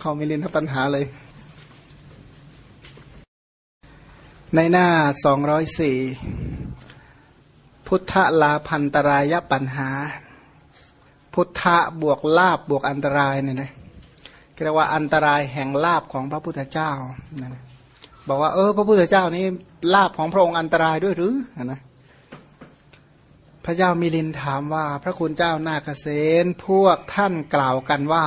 เขามิลินทปัญหาเลย ในหน้าสองร้อยสี่พุทธลาพันตรายปัญหา พุทธะบวกลาบบวกอันตรายเนี่ยนะเรียกว่าอันตรายแห่งลาบของพระพุทธเจ้านะบอกว่าเออพระพุทธเจ้านี้ลาบของพระองค์อันตรายด้วยหรือนะพระเจ้ามิลินถามว่า พระคุณเจ้านาคเษนพวกท่านกล่าวกันว่า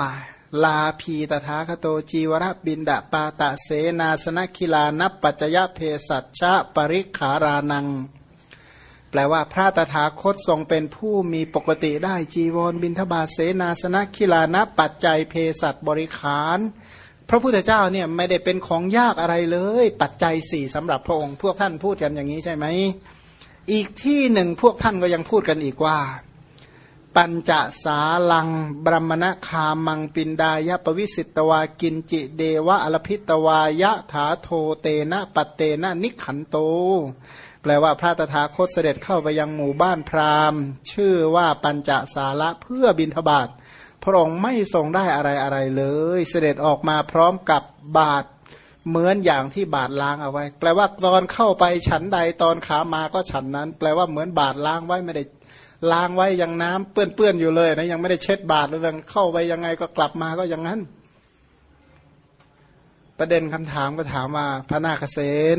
ลาพีตถาคโตจีวรบินดาปาตะเสนาสนกิลานับปัจจยเพสัชะปริขารานัง แปลว่าพระตถาคตทรงเป็นผู้มีปกติได้จีวรบินทบาทเสนาสนกิลานับปัจจัยเพสัตบริขาร พระพุทธเจ้าเนี่ยไม่ได้เป็นของยากอะไรเลย ปัจจัยสี่สำหรับพระองค์ พวกท่านพูดกันอย่างนี้ใช่ไหมอีกที่หนึ่งพวกท่านก็ยังพูดกันอีกว่า ปัญจสาลัง บรมณคามังปินดายปวิสิตวากินจิเดวะอลพิตวายะถาโทเตนะปัตเตนะนิขันโต แปลว่าพระตถาคตเสด็จเข้าไปยังหมู่บ้านพราหมณ์ ชื่อว่าปัญจสาระเพื่อบินทบาทพระองค์ไม่ทรงได้อะไรอะไรเลย เสด็จออกมาพร้อมกับบาทเหมือนอย่างที่บาดล้างเอาไว้ แปลว่าตอนเข้าไปฉันใดตอนขามาก็ฉันนั้น แปลว่าเหมือนบาดล้างไว้ไม่ได้ ล้างไว้ยังน้ำเปื้อนๆอยู่เลยนะยังไม่ได้เช็ดบาดเลยเข้าไปยังไงก็กลับมาก็อย่างนั้น ประเด็นคำถามก็ถามว่าพระนาคเษน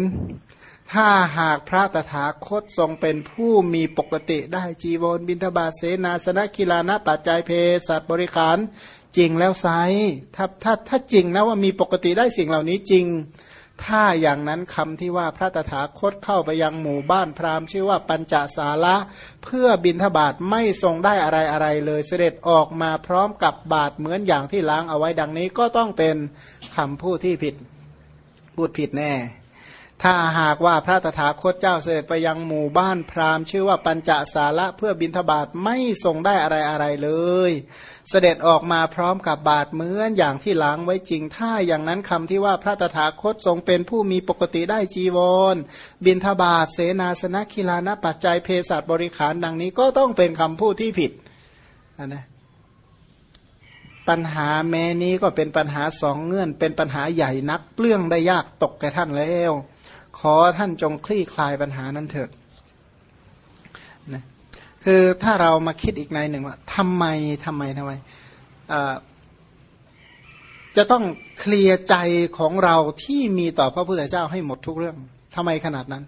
ถ้าหากพระตถาคตทรงเป็นผู้มีปกติได้จีวรบินทบาทเสนาสนะกีฬานะปัจจัยเพศัตว์บริขารจริงแล้วไซถ้าถ้าถ้าจริงนะว่ามีปกติได้สิ่งเหล่านี้จริง ถ้าอย่างนั้นคำที่ว่าพระตถาคตเข้าไปยังหมู่บ้านพราหมณ์ชื่อว่าปัญจสาระเพื่อบินทบาทไม่ทรงได้อะไรอะไรเลยเสด็จออกมาพร้อมกับบาทเหมือนอย่างที่ล้างเอาไว้ดังนี้ก็ต้องเป็นคำพูดที่ผิดพูดผิดแน่ ถ้าหากว่าพระตถาคตเจ้าเสด็จไปยังหมู่บ้านพราหมณ์ชื่อว่าปัญจสาระเพื่อบินทบาทไม่ทรงได้อะไรอะไรเลย เสด็จออกมาพร้อมกับบาทเหมือนอย่างที่ล้างไว้จริง ถ้าอย่างนั้นคำที่ว่าพระตถาคตทรงเป็นผู้มีปกติได้จีวร บินทบาทเสนาสนะคิลานะปัจจัยเพศบริขารดังนี้ก็ต้องเป็นคำพูดที่ผิดนะปัญหาแม้นี้ก็เป็นปัญหาสองเงื่อน เป็นปัญหาใหญ่นักเปลื้องได้ยากตกแก่ท่านแล้ว ขอท่านจงคลี่คลายปัญหานั้นเถิด คือถ้าเรามาคิดอีกในหนึ่งว่าทำไมทำไมทำไมจะต้องเคลียร์ใจของเราที่มีต่อพระพุทธเจ้าให้หมดทุกเรื่องทำไมขนาดนั้น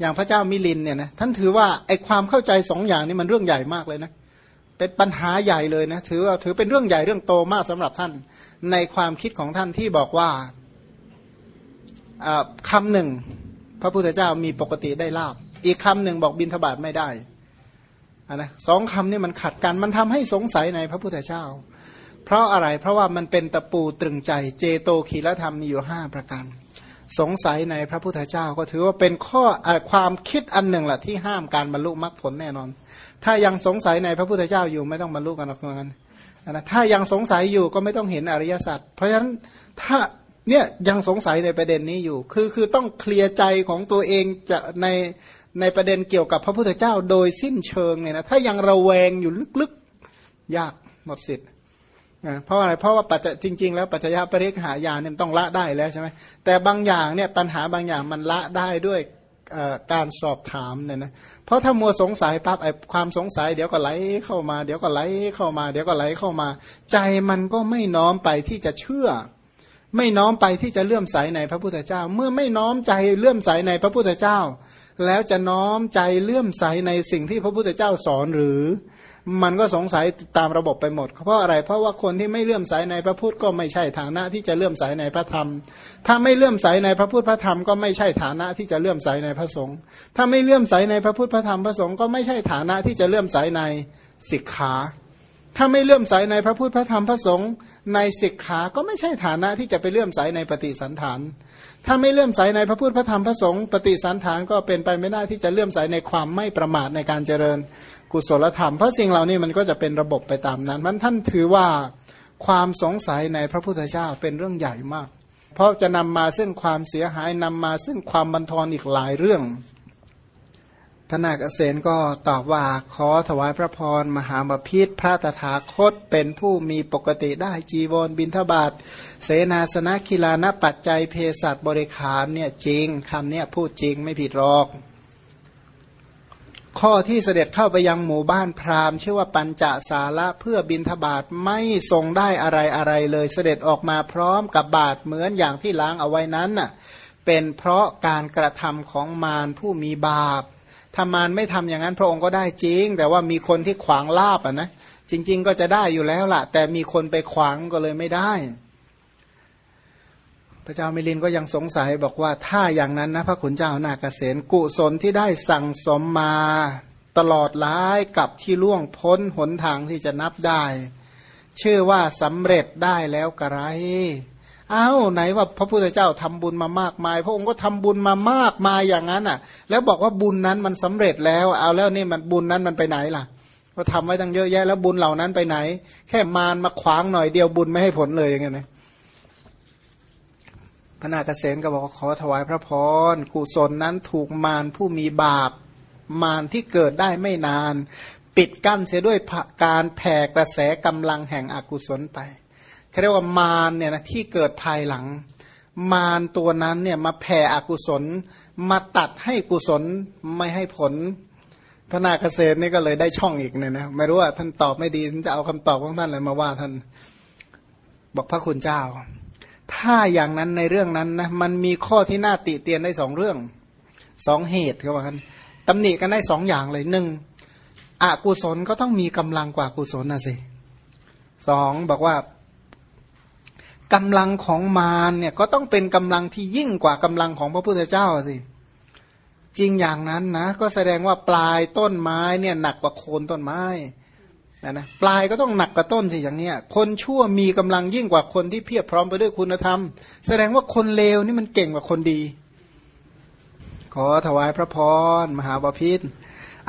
อย่างพระเจ้ามิลินเนี่ยนะท่านถือว่าไอความเข้าใจสองอย่างนี้มันเรื่องใหญ่มากเลยนะเป็นปัญหาใหญ่เลยนะถือว่าถือเป็นเรื่องใหญ่เรื่องโตมากสำหรับท่านในความคิดของท่านที่บอกว่าคำหนึ่ง พระพุทธเจ้ามีปกติได้ลาบ อีกคำหนึ่งบอกบินทบาทไม่ได้ นะสองคำนี้มันขัดกันมันทำให้สงสัยในพระพุทธเจ้า เพราะอะไรเพราะว่ามันเป็นตะปูตรึงใจเจโตคีลธรรมมีอยู่ห้าประการสงสัยในพระพุทธเจ้าก็ถือว่าเป็นข้ออความคิดอันหนึ่งแหละที่ห้ามการบรรลุมรรคผลแน่นอน ถ้ายังสงสัยในพระพุทธเจ้าอยู่ไม่ต้องบรรลุกันหรอกนั้นนะถ้ายังสงสัยอยู่ก็ไม่ต้องเห็นอริยสัจเพราะฉะนั้นถ้า เนี่ยยังสงสัยในประเด็นนี้อยู่ คือคือต้องเคลียร์ใจของตัวเองจะในในประเด็นเกี่ยวกับพระพุทธเจ้าโดยสิ้นเชิงเนี่ยนะถ้ายังระแวงอยู่ลึกๆ ยากหมดสิทธิ์เพราะอะไรเพราะว่าปัจจจริง ๆ แล้วปัจจยปริหายาเนี่ยต้องละได้แล้วใช่ไหมแต่บางอย่างเนี่ยปัญหาบางอย่างมันละได้ด้วยการสอบถามเนี่ยนะเพราะถ้ามัวสงสัยปั๊บไอความสงสัยเดี๋ยวก็ไหลเข้ามา เดี๋ยวก็ไหลเข้ามา เดี๋ยวก็ไหลเข้ามา ใจมันก็ไม่น้อมไปที่จะเชื่อ ไม่น้อมไปที่จะเลื่อมใสในพระพุทธเจ้า เมื่อไม่น้อมใจเลื่อมใสในพระพุทธเจ้า แล้วจะน้อมใจเลื่อมใสในสิ่งที่พระพุทธเจ้าสอนหรือ มันก็สงสัยตามระบบไปหมด เพราะอะไรเพราะว่าคนที่ไม่เลื่อมใสในพระพุทธก็ไม่ใช่ฐานะที่จะเลื่อมใสในพระธรรม ถ้าไม่เลื่อมใสในพระพุทธพระธรรมก็ไม่ใช่ฐานะที่จะเลื่อมใสในพระสงฆ์ถ้าไม่เลื่อมใสในพระพุทธพระธรรมพระสงฆ์ก็ไม่ใช่ฐานะที่จะเลื่อมใสในศิกขา ถ้าไม่เลื่อมใสในพระพุทธพระธรรมพระสงฆ์ในศิกขาก็ไม่ใช่ฐานะที่จะไปเลื่อมใสในปฏิสันฐาน ถ้าไม่เลื่อมใสในพระพุทธพระธรรมพระสงฆ์ปฏิสันฐานก็เป็นไปไม่ได้ที่จะเลื่อมใสในความไม่ประมาทในการเจริญกุศลธรรม เพราะสิ่งเหล่านี้มันก็จะเป็นระบบไปตามนั้นมันท่านถือว่าความสงสัยในพระพุทธเจ้าเป็นเรื่องใหญ่มาก เพราะจะนำมาซึ่งความเสียหายนำมาซึ่งความบันทอนอีกหลายเรื่อง พระนาคเษนก็ตอบว่าขอถวายพระพรมหาบพิษพระตถาคตเป็นผู้มีปกติได้จีวรบินทบาทเสนาสนะกีฬานปัจจัยเพศัตบริขารเนี่ยจริงคำเนี่ยพูดจริงไม่ผิดหรอก ข้อที่เสด็จเข้าไปยังหมู่บ้านพราหมณ์ชื่อว่าปัญจสาระเพื่อบินทบาทไม่ทรงได้อะไรอะไรเลยเสด็จออกมาพร้อมกับบาทเหมือนอย่างที่ล้างเอาไว้นั้นน่ะเป็นเพราะการกระทำของมารผู้มีบาป ถ้ามารไม่ทำอย่างนั้นพระองค์ก็ได้จริง แต่ว่ามีคนที่ขวางลาบอะนะจริง ๆ ก็จะได้อยู่แล้วล่ะ แต่มีคนไปขวางก็เลยไม่ได้ พระเจ้ามิลินก็ยังสงสัยบอกว่าถ้าอย่างนั้นนะพระขุนเจ้านาเกษตกุศลที่ได้สั่งสมมาตลอดหลายกับที่ล่วงพ้นหนทางที่จะนับได้ ชื่อว่าสำเร็จได้แล้วกระไร อ้าวไหนว่าพระพุทธเจ้าทำบุญมามากมาย พระองค์ก็ทำบุญมามากมายอย่างนั้นอะ แล้วบอกว่าบุญนั้นมันสำเร็จแล้ว เอาแล้วนี่มันบุญนั้นมันไปไหนล่ะ ก็ทำไว้ตั้งเยอะแยะแล้วบุญเหล่านั้นไปไหน แค่มารมาขวางหน่อยเดียวบุญไม่ให้ผลเลยอย่างเงี้ยนะพระนาคเษนก็บอกขอถวายพระพรกุศลนั้นถูกมารผู้มีบาป มารที่เกิดได้ไม่นาน ปิดกั้นเสียด้วยการแผ่กระแสกำลังแห่งอกุศลไป เรียกว่ามารเนี่ยนะที่เกิดภายหลัง มารตัวนั้นเนี่ยมาแผ่อกุศล มาตัดให้กุศลไม่ให้ผลพระนาคเษนนี่ก็เลยได้ช่องอีกเนี่ยนะไม่รู้ว่าท่านตอบไม่ดีท่านจะเอาคำตอบของท่านอะไรมาว่าท่านบอกพระคุณเจ้า ถ้าอย่างนั้นในเรื่องนั้นนะมันมีข้อที่น่าติเตียนได้สองเรื่องสองเหตุเขาบอกกันตำหนิกันได้สองอย่างเลยหนึ่งอกุศลก็ต้องมีกำลังกว่ากุศลนะสิสองบอกว่า กำลังของมารเนี่ยก็ต้องเป็นกำลังที่ยิ่งกว่ากำลังของพระพุทธเจ้าสิ จริงอย่างนั้นนะ ก็แสดงว่าปลายต้นไม้เนี่ยหนักกว่าโคนต้นไม้นะนะปลายก็ต้องหนักกว่าต้นสิอย่างเนี้ย คนชั่วมีกำลังยิ่งกว่าคนที่เพียบพร้อมไปด้วยคุณธรรม แสดงว่าคนเลวนี่มันเก่งกว่าคนดี ขอถวายพระพรมหาบาพิษ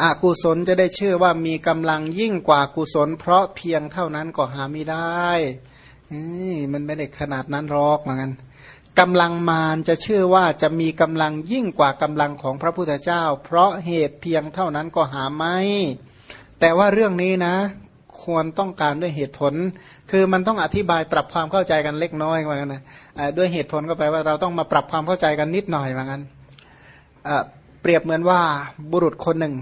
อากุศลจะได้ชื่อว่ามีกำลังยิ่งกว่ากุศล เพราะเพียงเท่านั้นก็หาไม่ได้ มันไม่ได้ขนาดนั้นหรอกเหมือนกันกำลังมารจะเชื่อว่าจะมีกำลังยิ่งกว่ากำลังของพระพุทธเจ้า เพราะเหตุเพียงเท่านั้นก็หาไม่ แต่ว่าเรื่องนี้นะ ควรต้องการด้วยเหตุผล คือมันต้องอธิบายปรับความเข้าใจกันเล็กน้อยเหมือนกันนะด้วยเหตุผลก็แปลว่าเราต้องมาปรับความเข้าใจกันนิดหน่อยเหมือนกันเปรียบเหมือนว่าบุรุษคนหนึ่ง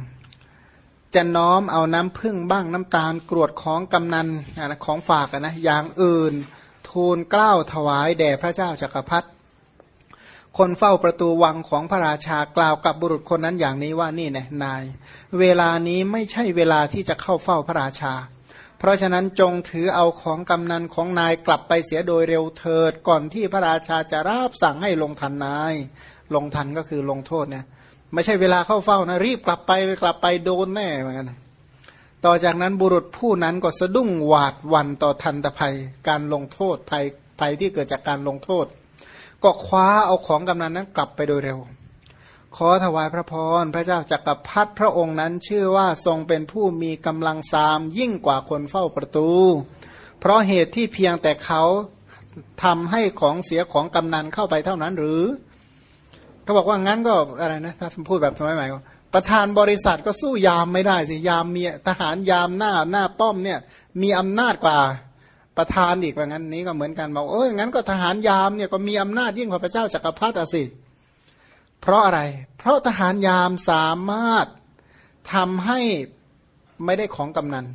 จะน้อมเอาน้ำพึ่งบ้างน้ำตาลกรวดของกำนันของฝากนะอย่างอื่น ทูลกล้าวถวายแด่พระเจ้าจักรพรรดิคนเฝ้าประตูวังของพระราชากล่าวกับบุรุษคนนั้นอย่างนี้ว่านี่นะนาย เวลานี้ไม่ใช่เวลาที่จะเข้าเฝ้าพระราชา เพราะฉะนั้นจงถือเอาของกำนันของนายกลับไปเสียโดยเร็วเถิดก่อนที่พระราชาจะราบสั่งให้ลงทันนาย ลงทันก็คือลงโทษเนี่ย ไม่ใช่เวลาเข้าเฝ้านะ รีบกลับไปกลับไปโดนแน่เหมือนกันต่อจากนั้นบุรุษผู้นั้นก็สะดุ้งหวาดวันต่อทันตภัย การลงโทษภัยภัยที่เกิดจากการลงโทษ ก็คว้าเอาของกำนันนั้นกลับไปโดยเร็ว ขอถวายพระพรพระเจ้าจักรพรรดิพระองค์นั้นชื่อว่าทรงเป็นผู้มีกำลังสามยิ่งกว่าคนเฝ้าประตู เพราะเหตุที่เพียงแต่เขาทำให้ของเสียของกำนันเข้าไปเท่านั้นหรือเขาบอกว่างั้นก็อะไรนะถ้าพูดแบบสมัยใหม่ก็ประธานบริษัทก็สู้ยามไม่ได้สิยามมีทหารยามหน้าหน้าป้อมเนี่ยมีอำนาจกว่าประธานอีกว่างั้นนี้ก็เหมือนกันบอกเอองั้นก็ทหารยามเนี่ยก็มีอำนาจยิ่งกว่าพระเจ้าจักรพรรดิสิเพราะอะไร เพราะทหารยามสามารถทำให้ไม่ได้ของกำนัน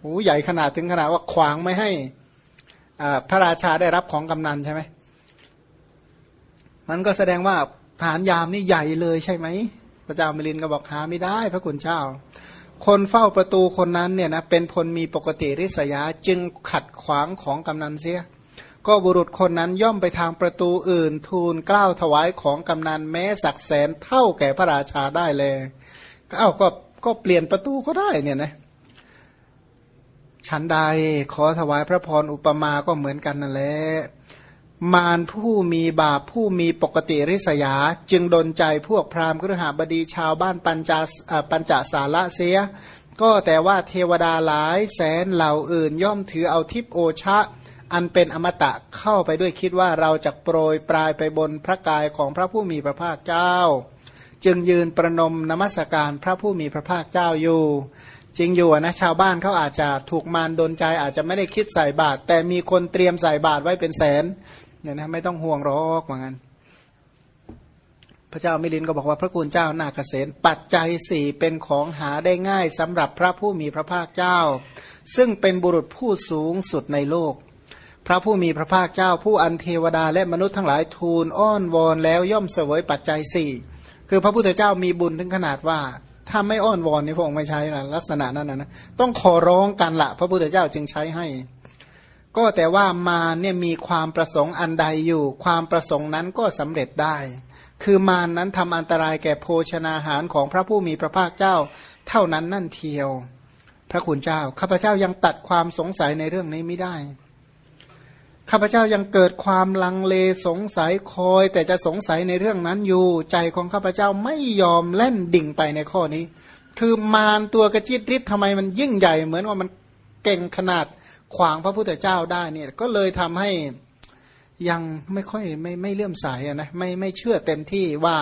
โอ้ใหญ่ขนาดถึงขนาดว่าขวางไม่ให้พระราชาได้รับของกำนันใช่ไหมมันก็แสดงว่า ฐานยามนี่ใหญ่เลยใช่ไหมพระเจ้ามิลินก็บอกหาไม่ได้ พระคุณเจ้า คนเฝ้าประตูคนนั้นเนี่ยนะเป็นพลมีปกติริษยาจึงขัดขวางของกำนันเสีย ก็บุรุษคนนั้นย่อมไปทางประตูอื่น ทูลกล้าวถวายของกำนันแม้สักแสนเท่าแก่พระราชาได้เลยก็เอาก็ก็เปลี่ยนประตูก็ได้เนี่ยนะฉันใดขอถวายพระพรอุปมาก็เหมือนกันนั่นแหละ มารผู้มีบาปผู้มีปกติริษยา จึงดนใจพวกพราหมณ์กฤหบดีชาวบ้านปัญจาปัญจสาระเสีย ก็แต่ว่าเทวดาหลายแสนเหล่าอื่นย่อมถือเอาทิพโอชะ อันเป็นอมตะเข้าไปด้วยคิดว่าเราจะโปรยปลายไปบนพระกายของพระผู้มีพระภาคเจ้า จึงยืนประนมนมัสการพระผู้มีพระภาคเจ้าอยู่จริงอยู่นะชาวบ้านเขาอาจจะถูกมารดนใจอาจจะไม่ได้คิดใส่บาตรแต่มีคนเตรียมใส่บาตรไว้เป็นแสน เนี่ยนะไม่ต้องห่วงหรอกว่างั้น พระเจ้ามิลินก็บอกว่าพระคุณเจ้านาเกษตปัจจัยสี่เป็นของหาได้ง่ายสำหรับพระผู้มีพระภาคเจ้า ซึ่งเป็นบุรุษผู้สูงสุดในโลก พระผู้มีพระภาคเจ้า ผู้อันเทวดาและมนุษย์ทั้งหลายทูลอ้อนวอนแล้วย่อมเสวยปัจจัยสี่คือพระพุทธเจ้ามีบุญถึงขนาดว่าถ้าไม่อ้อนวอนนี่พระองค์ไม่ใช้นะลักษณะนั้นนะต้องขอร้องกันละพระพุทธเจ้าจึงใช้ให้ ก็แต่ว่ามาเนี่ยมีความประสงค์อันใดอยู่ ความประสงค์นั้นก็สำเร็จได้ คือมานนั้นทำอันตรายแก่โภชนาหารของพระผู้มีพระภาคเจ้า เท่านั้นนั่นเทียว พระคุณเจ้าข้าพเจ้ายังตัดความสงสัยในเรื่องนี้ไม่ได้ข้าพเจ้ายังเกิดความลังเลสงสัยคอย แต่จะสงสัยในเรื่องนั้นอยู่ ใจของข้าพเจ้าไม่ยอมเล่นดิ่งไปในข้อนี้ คือมารตัวกระจิตริดทำไมมันยิ่งใหญ่ เหมือนว่ามันเก่งขนาด ขวางพระพุทธเจ้าได้เนี่ยก็เลยทำให้ยังไม่ค่อยไม่ไม่เลื่อมใสนะไม่ไม่เชื่อเต็มที่ว่า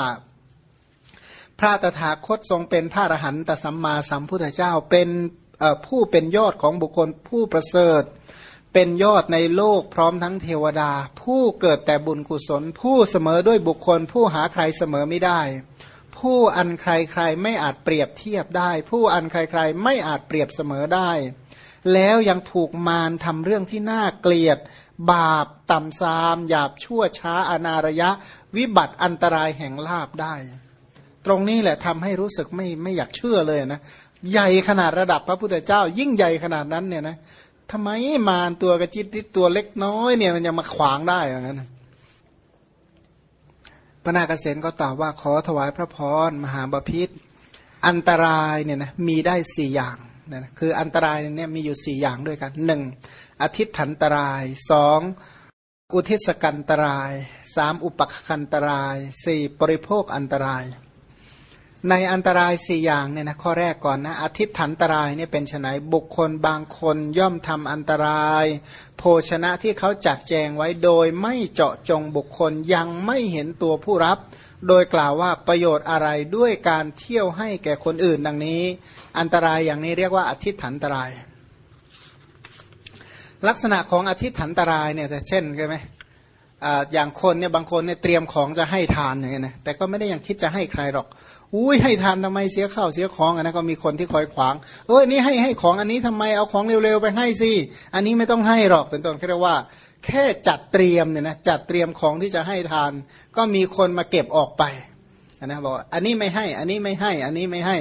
พระตถาคตทรงเป็นพระอรหันตสัมมาสัมพุทธเจ้าเป็นผู้เป็นยอดของบุคคลผู้ประเสริฐ เป็นยอดในโลกพร้อมทั้งเทวดา ผู้เกิดแต่บุญกุศล ผู้เสมอด้วยบุคคล ผู้หาใครเสมอไม่ได้ ผู้อันใครใครไม่อาจเปรียบเทียบได้ ผู้อันใครใครไม่อาจเปรียบเสมอได้ แล้วยังถูกมารทำเรื่องที่น่าเกลียด บาปต่ำซาม หยาบชั่วช้าอนารยะ วิบัติอันตรายแห่งลาบได้ ตรงนี้แหละทำให้รู้สึกไม่ไม่อยากเชื่อเลยนะใหญ่ขนาดระดับพระพุทธเจ้า ยิ่งใหญ่ขนาดนั้นเนี่ยนะทำไมมารตัวกระจิตริตัวเล็กน้อยเนี่ยมันยังมาขวางได้อย่างนั้นพระนาคเษนก็ตอบว่าขอถวายพระพรมหาบาพิษอันตรายเนี่ยนะมีได้สี่อย่าง นะคืออันตรายเนี่ยมีอยู่สี่อย่างด้วยกันหนึ่งอธิษฐานตรายสองอุทิศกันตรายสามอุปคันตรายสี่ปริโภคอันตราย ในอันตรายสี่อย่างเนี่ยนะข้อแรกก่อนนะอธิษฐานตรายเนี่ยเป็นไนบุคคลบางคนย่อมทำอันตราย โภชนะที่เขาจัดแจงไว้โดยไม่เจาะจงบุคคลยังไม่เห็นตัวผู้รับ โดยกล่าวว่าประโยชน์อะไรด้วยการเที่ยวให้แก่คนอื่นดังนี้ อันตรายอย่างนี้เรียกว่าอธิษฐานตราย ลักษณะของอธิษฐานตรายเนี่ยเช่นใช่ไหมอย่างคนเนี่ยบางคนเนี่ยเตรียมของจะให้ทานอย่างเงี้ยนะแต่ก็ไม่ได้ยังคิดจะให้ใครหรอกอุ้ยให้ทานทำไมเสียข้าวเสียของอันนั้นก็มีคนที่คอยขวางเออนี่ให้ให้ของอันนี้ทำไมเอาของเร็วๆไปให้สิอันนี้ไม่ต้องให้หรอกเป็นต้นเรียกว่า แค่จัดเตรียมเนี่ยนะจัดเตรียมของที่จะให้ทาน ก็มีคนมาเก็บออกไปนะบอกอันนี้ไม่ให้ อันนี้ไม่ให้ อันนี้ไม่ให้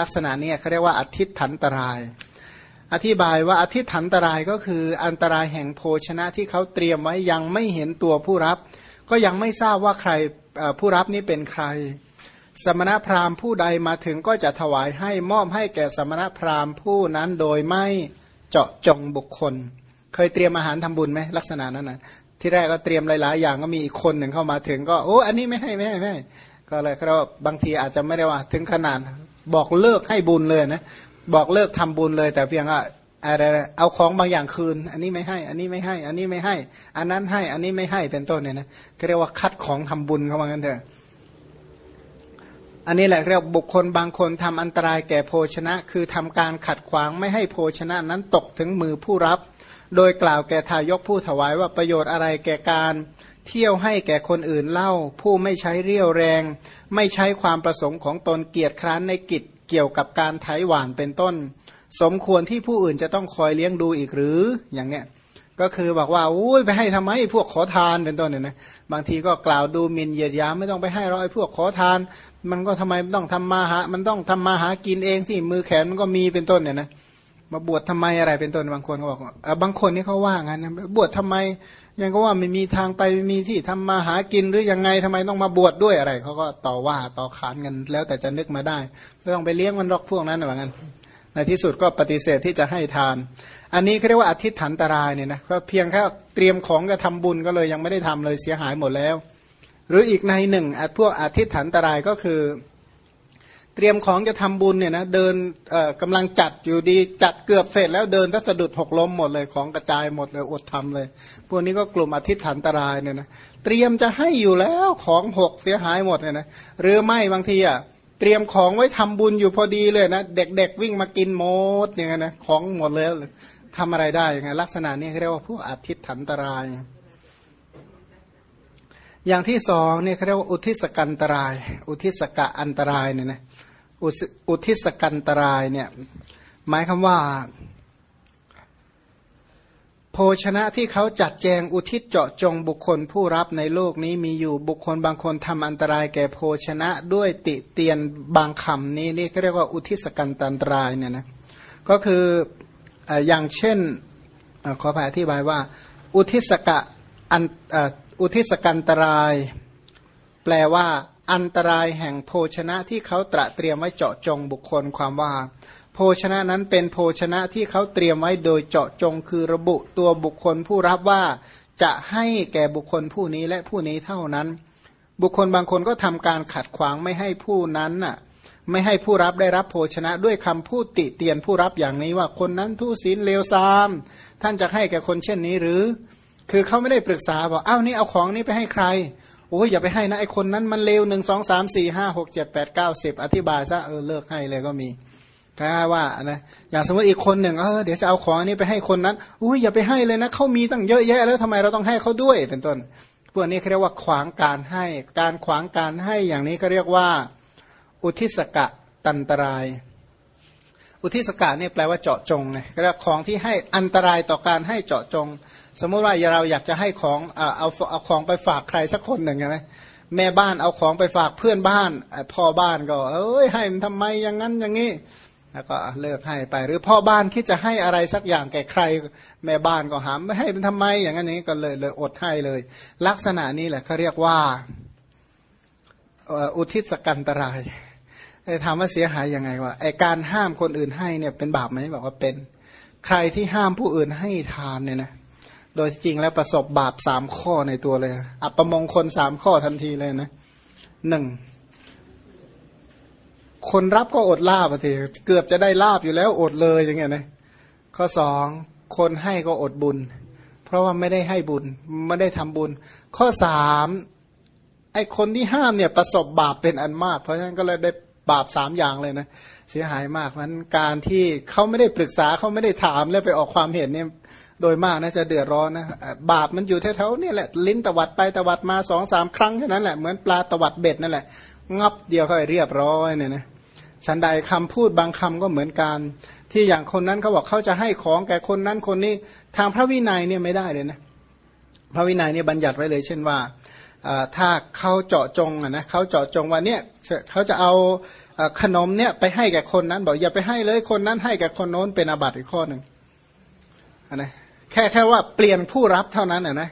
ลักษณะนี้เขาเรียกว่าอธิษฐานตราย อธิบายว่าอธิษฐานตรายก็คืออันตรายแห่งโภชนะที่เขาเตรียมไว้ยังไม่เห็นตัวผู้รับ ก็ยังไม่ทราบว่าใครผู้รับนี้เป็นใคร สมณพราหมณ์ผู้ใดมาถึงก็จะถวายให้มอบให้แก่สมณพราหมณ์ผู้นั้นโดยไม่เจาะจงบุคคล เคยเตรียมอาหารทำบุญไหมลักษณะนั้นนะที่แรกก็เตรียมหลาย ๆ อย่างก็มีอีกคนหนึ่งเข้ามาถึงก็โอ้อันนี้ไม่ให้ไม่ให้ไม่ให้ก็เลยเขาบางทีอาจจะไม่ได้ว่า ถึงขนาดบอกเลิกให้บุญเลยนะบอกเลิกทำบุญเลย แต่เพียงว่าอะไรเอาของบางอย่างคืน อันนี้ไม่ให้ อันนี้ไม่ให้ อันนี้ไม่ให้ อันนั้นให้ อันนี้ไม่ให้เป็นต้นเนี่ยนะเรียกว่าคัดของทำบุญเขาว่างั้นเถอะอันนี้แหละเรียกบุคคลบางคนทำอันตรายแก่โภชนะ คือทำการขัดขวางไม่ให้โภชนะนั้นตกถึงมือผู้รับ โดยกล่าวแก่ทายกผู้ถวายว่าประโยชน์อะไรแก่การเที่ยวให้แก่คนอื่นเล่า ผู้ไม่ใช้เรี่ยวแรง ไม่ใช้ความประสงค์ของตนเกียรติคร้านในกิจเกี่ยวกับการไถหวานเป็นต้น สมควรที่ผู้อื่นจะต้องคอยเลี้ยงดูอีกหรืออย่างเนี้ยก็คือบอกว่าอุ้ยไปให้ทำไมพวกขอทานเป็นต้นเนี่ยนะบางทีก็กล่าวดูหมิ่นเหยียดยามไม่ต้องไปให้เราไอ้พวกขอทาน มันก็ทำไมต้องทำมาหา มันต้องทำมาหากินเองสิมือแขนมันก็มีเป็นต้นเนี่ยนะ มาบวชทำไมอะไรเป็นต้นบางคนเขาบอกบางคนนี่เขาว่างั้นนะบวชทำไม ยังก็ว่าไม่มีทางไปไม่มีที่ทำมาหากินหรือยังไงทำไมต้องมาบวชดด้วยอะไรเขาก็ต่อว่าต่อขานกันแล้วแต่จะนึกมาได้ไม่ต้องไปเลี้ยงมันรอกพวกนั้นเหมือนกันในที่สุดก็ปฏิเสธที่จะให้ทาน อันนี้เขาเรียกว่าอธิษฐานตรายเนี่ยนะก็เพียงแค่เตรียมของจะทำบุญก็เลยยังไม่ได้ทำเลยเสียหายหมดแล้ว หรืออีกในหนึ่งพวกอธิษฐานตรายก็คือ เตรียมของจะทำบุญเนี่ยนะเดินเอ่อกำลังจัดอยู่ดีจัดเกือบเสร็จแล้วเดินถ้าสะดุดหกล้มหมดเลยของกระจายหมดเลยอดทำเลย พวกนี้ก็กลุ่มอธิษฐานตรายเนี่ยนะเตรียมจะให้อยู่แล้วของหกเสียหายหมดเนี่ยนะหรือไม่บางทีอะเตรียมของไว้ทำบุญอยู่พอดีเลยนะเด็กๆวิ่งมากินหมดอย่างเงี้ยนะของหมดแล้วทำอะไรได้ยังไงลักษณะนี้เรียกว่าพวกอธิษฐานตราย อย่างที่สองเนี่ยเขาเรียกว่าอุทิศกันตราย อุทิศกะอันตรายเนี่ยนะ อุทิศกันตรายเนี่ยหมายคำว่า โภชนะที่เขาจัดแจงอุทิศเจาะจงบุคคลผู้รับในโลกนี้มีอยู่บุคคลบางคนทำอันตรายแก่โภชนะด้วยติเตียนบางคำนี้นี่เขาเรียกว่าอุทิศกันตรายเนี่ยนะก็คืออย่างเช่นอขออธิบายว่า อุทิศกะอันอ่าอุทิศกันตราย แปลว่า อันตรายแห่งโภชนะที่เขาตระเตรียมไว้เจาะจงบุคคลความว่า โภชนะนั้นเป็นโภชนะที่เขาเตรียมไว้โดยเจาะจงคือระบุตัวบุคคลผู้รับว่าจะให้แก่บุคคลผู้นี้และผู้นี้เท่านั้น บุคคลบางคนก็ทำการขัดขวางไม่ให้ผู้นั้นน่ะไม่ให้ผู้รับได้รับโภชนะด้วยคำพูดติเตียนผู้รับอย่างนี้ว่าคนนั้นทุศีลเลวทราม ท่านจะให้แก่คนเช่นนี้หรือ คือเขาไม่ได้ปรึกษาบอกอ้าวนี่เอาของนี้ไปให้ใคร โอ้ยอย่าไปให้นะไอคนนั้นมันเลวหนึ่งสองสามสี่ห้าหกเจ็ดแปดเก้าสิบอธิบายซะเออเลิกให้เลยก็มีถ้าว่านะอย่างสมมติอีกคนหนึ่งเออเดี๋ยวจะเอาของอันนี้ไปให้คนนั้นอุ้ยอย่าไปให้เลยนะเขามีตั้งเยอะแยะแล้วทำไมเราต้องให้เขาด้วยเป็นต้นพวกนี้เขาเรียกว่าขวางการให้ การขวางการให้อย่างนี้เขาเรียกว่า อุทิศกะตันตราย อุทิศกะเนี่ยแปลว่าเจาะจงไงเรียกของที่ให้อันตรายต่อการให้เจาะจง สมมติว่าเราอยากจะให้ของเอาเอาเอาของไปฝากใครสักคนหนึ่งใช่ไหมแม่บ้านเอาของไปฝากเพื่อนบ้านพ่อบ้านก็เอ้ยให้มันทำไมอย่างนั้นอย่างนี้แล้วก็เลิกให้ไป หรือพ่อบ้านคิดจะให้อะไรสักอย่างแก่ใคร แม่บ้านก็หามไม่ให้มันทำไมอย่างนั้นอย่างนี้ก็เลยเลยอดให้เลย ลักษณะนี้แหละเขาเรียกว่าอุทิศกันตรายถามว่าเสียหายยังไงวะไอการห้ามคนอื่นให้เนี่ยเป็นบาปไหมบอกว่าเป็น ใครที่ห้ามผู้อื่นให้ทานเนี่ยนะ โดยจริงแล้วประสบบาปสามข้อในตัวเลย อัปมงคลสามข้อทันทีเลยนะหนึ่งคนรับก็อดลาบอะทีเกือบจะได้ลาบอยู่แล้วอดเลยอย่างเงี้ยนะข้อสองคนให้ก็อดบุญ เพราะว่าไม่ได้ให้บุญไม่ได้ทำบุญ ข้อสามไอคนที่ห้ามเนี่ยประสบบาปเป็นอันมาก เพราะฉะนั้นก็เลยได้บาปสามอย่างเลยนะเสียหายมากมันการที่เขาไม่ได้ปรึกษาเขาไม่ได้ถามแล้วไปออกความเห็นเนี่ย โดยมากนะจะเดือดร้อนนะบาปมันอยู่แถวๆนี่แหละ ลิ้นตวัดไปตวัดมาสองสามครั้งแค่นั้นแหละเหมือนปลาตวัดเบ็ดนั่นแหละงับเดียวก็เรียบร้อยเนี่ยนะฉันใดคำพูดบางคำก็เหมือนกัน ที่อย่างคนนั้นเขาบอกเขาจะให้ของแก่คนนั้นคนนี้ทางพระวินัยเนี่ยไม่ได้เลยนะพระวินัยเนี่ยบัญญัติไว้เลย เช่นว่าถ้าเขาเจาะจงนะเขาเจาะจงว่าเนี่ยเขาจะเอาขนมเนี่ยไปให้แก่คนนั้น บอกอย่าไปให้เลยคนนั้นให้แก่คนโน้นเป็นอาบัติอีกข้อหนึ่งนะ แค่แค่ว่าเปลี่ยนผู้รับเท่านั้นอะนะ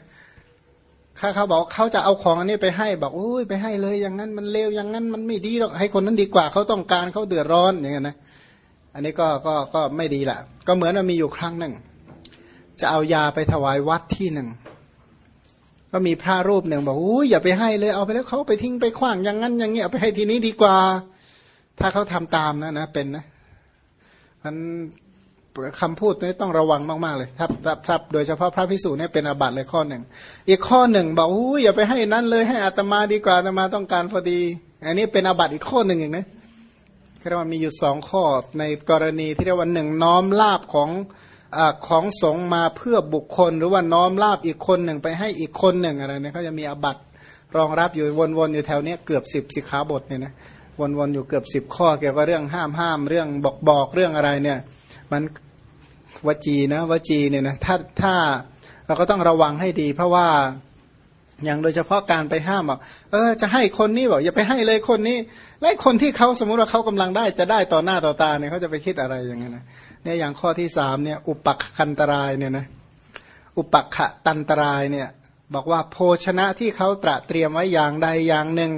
ถ้าเขาบอกเขาจะเอาของอันนี้ไปให้บอกโอ้ยไปให้เลยอย่างนั้นมันเลวอย่างนั้นมันไม่ดีหรอกให้คนนั้นดีกว่าเขาต้องการเขาเดือดร้อนอย่างเงี้ยนะอันนี้ก็ก็ก็ไม่ดีละก็เหมือนมันมีอยู่ครั้งหนึ่งจะเอายาไปถวายวัดที่หนึ่งก็มีพระรูปหนึ่งบอกอุ้ยอย่าไปให้เลยเอาไปแล้วเขาไปทิ้งไปขว้างอย่างนั้นอย่างนี้เอาไปให้ทีนี้ดีกว่า ถ้าเขาทำตามนะนะเป็นนะมัน คำพูดนี้ต้องระวังมาก ๆ เลยถ้าถ้าโดยเฉพาะพระพิสูจน์เนี่ยเป็นอาบัติเลยข้อหนึ่ง อีกข้อหนึ่งบอกอุ้ยอย่าไปให้นั้นเลยให้อัตมาดีกว่าอัตมาต้องการพอดี อันนี้เป็นอาบัติอีกข้อหนึ่งอย่างนะเรียกว่ามีอยู่สองข้อในกรณีที่เรียกว่าหนึ่งน้อมลาบของอของสงมาเพื่อบุคคล หรือว่าน้อมลาบอีกคนหนึ่งไปให้อีกคนหนึ่งอะไรเนี่ยเขาจะมีอาบัติรองรับอยู่วนๆอยู่แถวเนี้ยเกือบสิบสิขาบทเนี่ยนะวนๆอยู่เกือบสิบข้อเกี่ยวกับเรื่องห้ามห้ามเรื่องบอกบอกเรื่องอะไรเนี่ย มัน วจีนะวจีเนี่ยนะถ้าถ้าเราก็ต้องระวังให้ดี เพราะว่าอย่างโดยเฉพาะการไปห้ามบอกเออจะให้คนนี้บอกอย่าไปให้เลยคนนี้และคนที่เขาสมมุติว่าเขากำลังได้จะได้ต่อหน้าต่อตาเนี่ยเขาจะไปคิดอะไรอย่างเงี้ยนะเนี่ยอย่างข้อที่สามเนี่ยอุปักคันตรายเนี่ยนะอุปักขะตันตรายเนี่ยบอกว่าโภชนะที่เขาตระเตรียมไว้อย่างใดอย่างหนึ่ง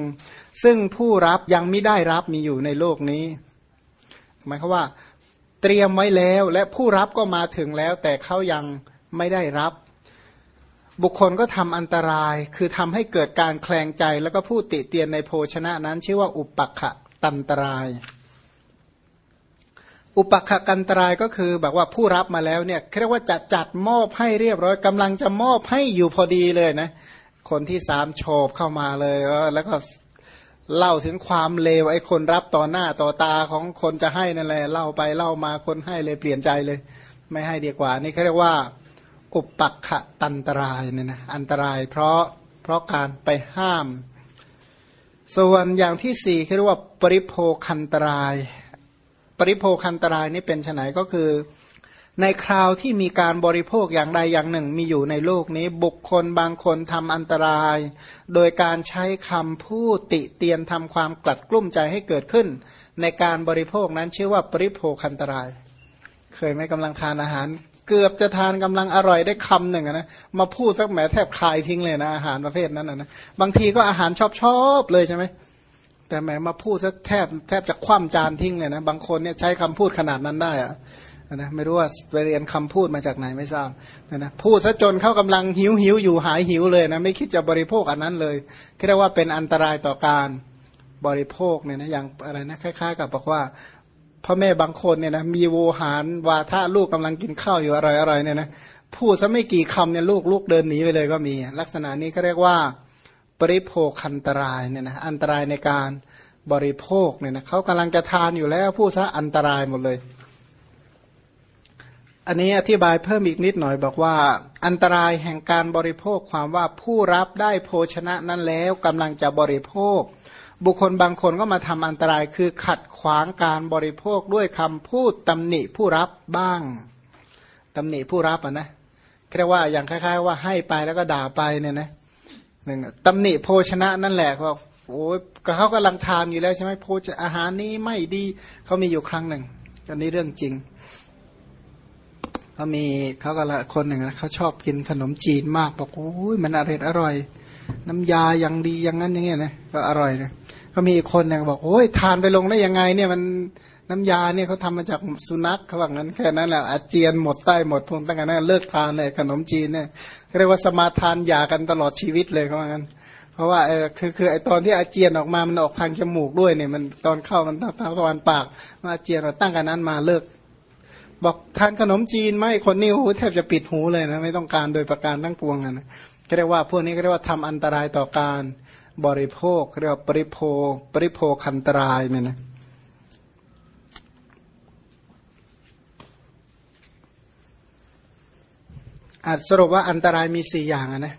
ซึ่งผู้รับยังไม่ได้รับมีอยู่ในโลกนี้หมายความว่า เตรียมไว้แล้วและผู้รับก็มาถึงแล้ว แต่เขายังไม่ได้รับ บุคคลก็ทำอันตราย คือทำให้เกิดการแคลงใจแล้วก็พูดติเตียนในโภชนะนั้น ชื่อว่าอุปักขะตันตราย อุปคกันตรายก็คือแบบว่าผู้รับมาแล้วเนี่ยเรียกว่าจัดจัดมอบให้เรียบร้อยกำลังจะมอบให้อยู่พอดีเลยนะ คนที่สามโฉบเข้ามาเลยแล้วก็ เล่าถึงความเลวไอ้คนรับต่อหน้าต่อตาของคนจะให้นั่นแหละเล่าไปเล่ามาคนให้เลยเปลี่ยนใจเลย ไม่ให้ดีกว่า นี่เขาเรียกว่า อุปขะตันตรายเนี่ยนะอันตรายเพราะเพราะการไปห้าม ส่วนอย่างที่สี่เรียกว่าปริโภคันตราย ปริโภคันตรายนี่เป็นไฉนก็คือ ในคราวที่มีการบริโภคอย่างใดอย่างหนึ่งมีอยู่ในโลกนี้ บุคคลบางคนทำอันตราย โดยการใช้คำพูดติเตียนทำความกลัดกลุ้มใจให้เกิดขึ้น ในการบริโภคนั้นชื่อว่าปริโภคันตราย เคยไหมกำลังทานอาหาร เกือบจะทานกำลังอร่อยได้คำหนึ่งนะมาพูดสักแหมแทบคายทิ้งเลยนะอาหารประเภทนั้นนะบางทีก็อาหารชอบชอบเลยใช่ไหมแต่แหมมาพูดสักแทบแทบจะคว่ำจานทิ้งเลยนะบางคนเนี่ยใช้คำพูดขนาดนั้นได้อะ นะไม่รู้ว่าไปเรียนคำพูดมาจากไหนไม่ทราบนะนะพูดซะจนเขากำลังหิวหิวอยู่หายหิวเลยนะไม่คิดจะบริโภคอันนั้นเลยคิดว่าเป็นอันตรายต่อการบริโภคเนี่ยนะอย่างอะไรนะคล้าย ๆ กับบอกว่าพ่อแม่บางคนเนี่ยนะมีโวหารวาทะลูกกำลังกินข้าวอยู่อะไรๆเนี่ยนะพูดซะไม่กี่คำเนี่ยลูกลูกเดินหนีไปเลยก็มี ลักษณะนี้เขาเรียกว่าปริโภคันตรายเนี่ยนะอันตรายในการบริโภคเนี่ยนะเขากำลังจะทานอยู่แล้วพูดซะอันตรายหมดเลย อันนี้อธิบายเพิ่มอีกนิดหน่อยบอกว่า อันตรายแห่งการบริโภคความว่าผู้รับได้โภชนะนั้นแล้วกำลังจะบริโภค บุคคลบางคนก็มาทำอันตรายคือขัดขวางการบริโภคด้วยคำพูดตำหนิผู้รับบ้างตำหนิผู้รับอะนะเรียกว่าอย่างคล้าย ๆ ว่าให้ไปแล้วก็ด่าไปเนี่ยนะหนึ่งตำหนิโภชนะนั่นแหละเขาโอ้ยเขากำลังทานอยู่แล้วใช่ไหมโภชอาหารนี้ไม่ดีเขามีอยู่ครั้งหนึ่งอันนี้เรื่องจริง ขามีเขาก็ละคนหนึ่งนะเขาชอบกินขนมจีนมากบอกโอ้ยมันอร่อยอร่อย น้ำยาอย่างดีอย่างนั้นอย่างเงี้ยนะก็อร่อยนะก็มีอีกคนหนึ่งบอกโอ้ยทานไปลงได้ยังไงเนี่ยมันน้ำยาเนี่ยเขาทำมาจากสุนัขเขาบอกงั้นแค่นั้นแหละอาเจียนหมดใต้หมดพุงตั้งแต่นั้นเลิกทานเลยขนมจีนเนี่ยเรียกว่าสมาทานยากันตลอดชีวิตเลยเขาบอกงั้น เพราะว่าเออคือคือไอตอนที่อาเจียนออกมามันออกทางจมูกด้วยเนี่ยมันตอนเข้ามันทางตะวันปากมาอาเจียนตั้งกันนั้นมาเลิก บอกทานขนมจีนไหมคนนี้โอ้แทบจะปิดหูเลยนะ ไม่ต้องการโดยประการทั้งปวงนะเรียกว่าพวกนี้เรียกว่าทำอันตรายต่อการบริโภคเรียกว่าปริโภปริโภคันตรายเนี่ยนะอาจสรุปว่าอันตรายมีสี่อย่างนะ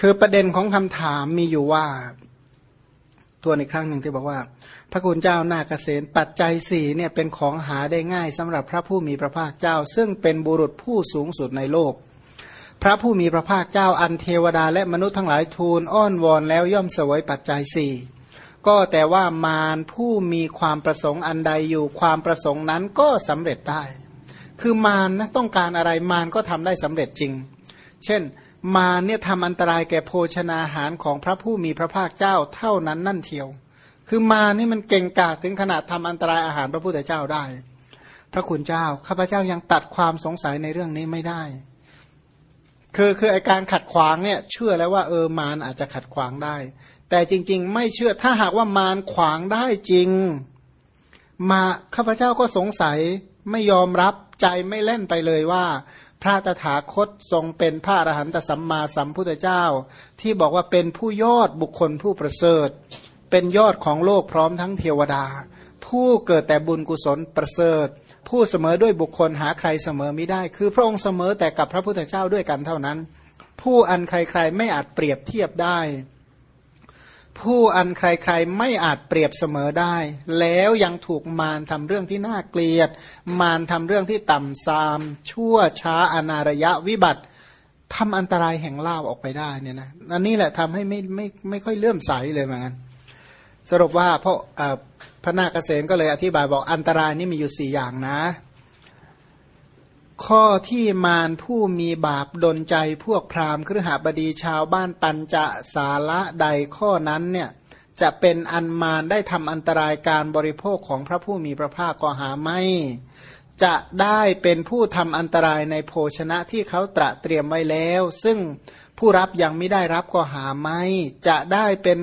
คือประเด็นของคำถามมีอยู่ว่า ตัวในครั้งหนึ่งที่บอกว่า ระคุณเจ้านาเกษตปัจจัยสี่เนี่ยเป็นของหาได้ง่ายสำหรับพระผู้มีพระภาคเจ้า ซึ่งเป็นบุรุษผู้สูงสุดในโลก พระผู้มีพระภาคเจ้าอันเทวดาและมนุษย์ทั้งหลายทูลอ้อนวอนแล้วย่อมเสวยปัจจัยสี่ก็แต่ว่ามารผู้มีความประสงค์อันใดอยู่ความประสงค์นั้นก็สำเร็จได้ คือมารนะต้องการอะไรมารก็ทำได้สำเร็จจริง เช่น มารเนี่ยทำอันตรายแก่โภชนาหารของพระผู้มีพระภาคเจ้าเท่านั้นนั่นเทียว คือมานี่มันเก่งกาจถึงขนาดทำอันตรายอาหารพระพุทธเจ้าได้ พระคุณเจ้าข้าพเจ้ายังตัดความสงสัยในเรื่องนี้ไม่ได้ คือคือไอการขัดขวางเนี่ยเชื่อแล้วว่าเออมารอาจจะขัดขวางได้ แต่จริง ๆ ไม่เชื่อถ้าหากว่ามารขวางได้จริง มาข้าพเจ้าก็สงสัยไม่ยอมรับใจไม่เล่นไปเลยว่า พระตถาคตทรงเป็นพระอรหันตสัมมาสัมพุทธเจ้า ที่บอกว่าเป็นผู้ยอดบุคคลผู้ประเสริฐ เป็นยอดของโลกพร้อมทั้งเทวดา ผู้เกิดแต่บุญกุศลประเสริฐ ผู้เสมอด้วยบุคคลหาใครเสมอไม่ได้ คือพระองค์เสมอแต่กับพระพุทธเจ้าด้วยกันเท่านั้น ผู้อันใครๆไม่อาจเปรียบเทียบได้ ผู้อันใครๆไม่อาจเปรียบเสมอได้ แล้วยังถูกมารทำเรื่องที่น่าเกลียด มารทำเรื่องที่ต่ำซาม ชั่วช้าอนารยะวิบัติทำอันตรายแห่งลาบออกไปได้เนี่ยนะอันนี้แหละทำให้ไม่ไม่ไม่ค่อยเลื่อมใสเลยเหมือนกัน สรุปว่าพราะพระนาคเษนก็เลยอธิบายบอกอันตรายนี่มีอยู่สี่อย่างนะ ข้อที่มารผู้มีบาปดนใจพวกพราหมณ์ครหบดีชาวบ้านปัญจะสาระใดข้อนั้นเนี่ยจะเป็นอันมารได้ทำอันตรายการบริโภคของพระผู้มีพระภาคก็หาไม่ จะได้เป็นผู้ทำอันตรายในโภชนะที่เขาตระเตรียมไว้แล้ว ซึ่งผู้รับยังไม่ได้รับก็หาไม่ จะได้เป็น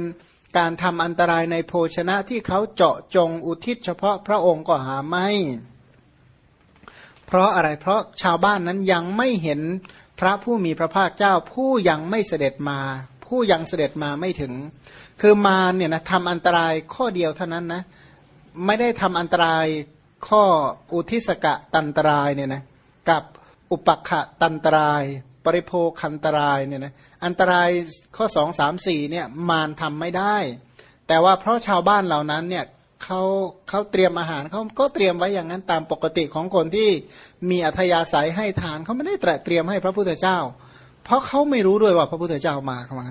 การทำอันตรายในโภชนะที่เขาเจาะจงอุทิศเฉพาะพระองค์ก็หาไม่ เพราะอะไรเพราะชาวบ้านนั้นยังไม่เห็นพระผู้มีพระภาคเจ้าผู้ยังไม่เสด็จมา ผู้ยังเสด็จมาไม่ถึง คือมาเนี่ยนะทำอันตรายข้อเดียวเท่านั้นนะ ไม่ได้ทำอันตรายข้ออุทิศกะตันตรายเนี่ยนะกับอุปขะตันตราย ปริโภคันตรายเนี่ยนะอันตรายข้อสองสามสี่เนี่ยมารทำไม่ได้ แต่ว่าเพราะชาวบ้านเหล่านั้นเนี่ยเขาเขาเตรียมอาหารเขาก็เตรียมไว้อย่างนั้นตามปกติของคนที่มีอัธยาศัยให้ทานเขาไม่ได้ตระเตรียมให้พระพุทธเจ้า เพราะเขาไม่รู้ด้วยว่าพระพุทธเจ้ามาเขามา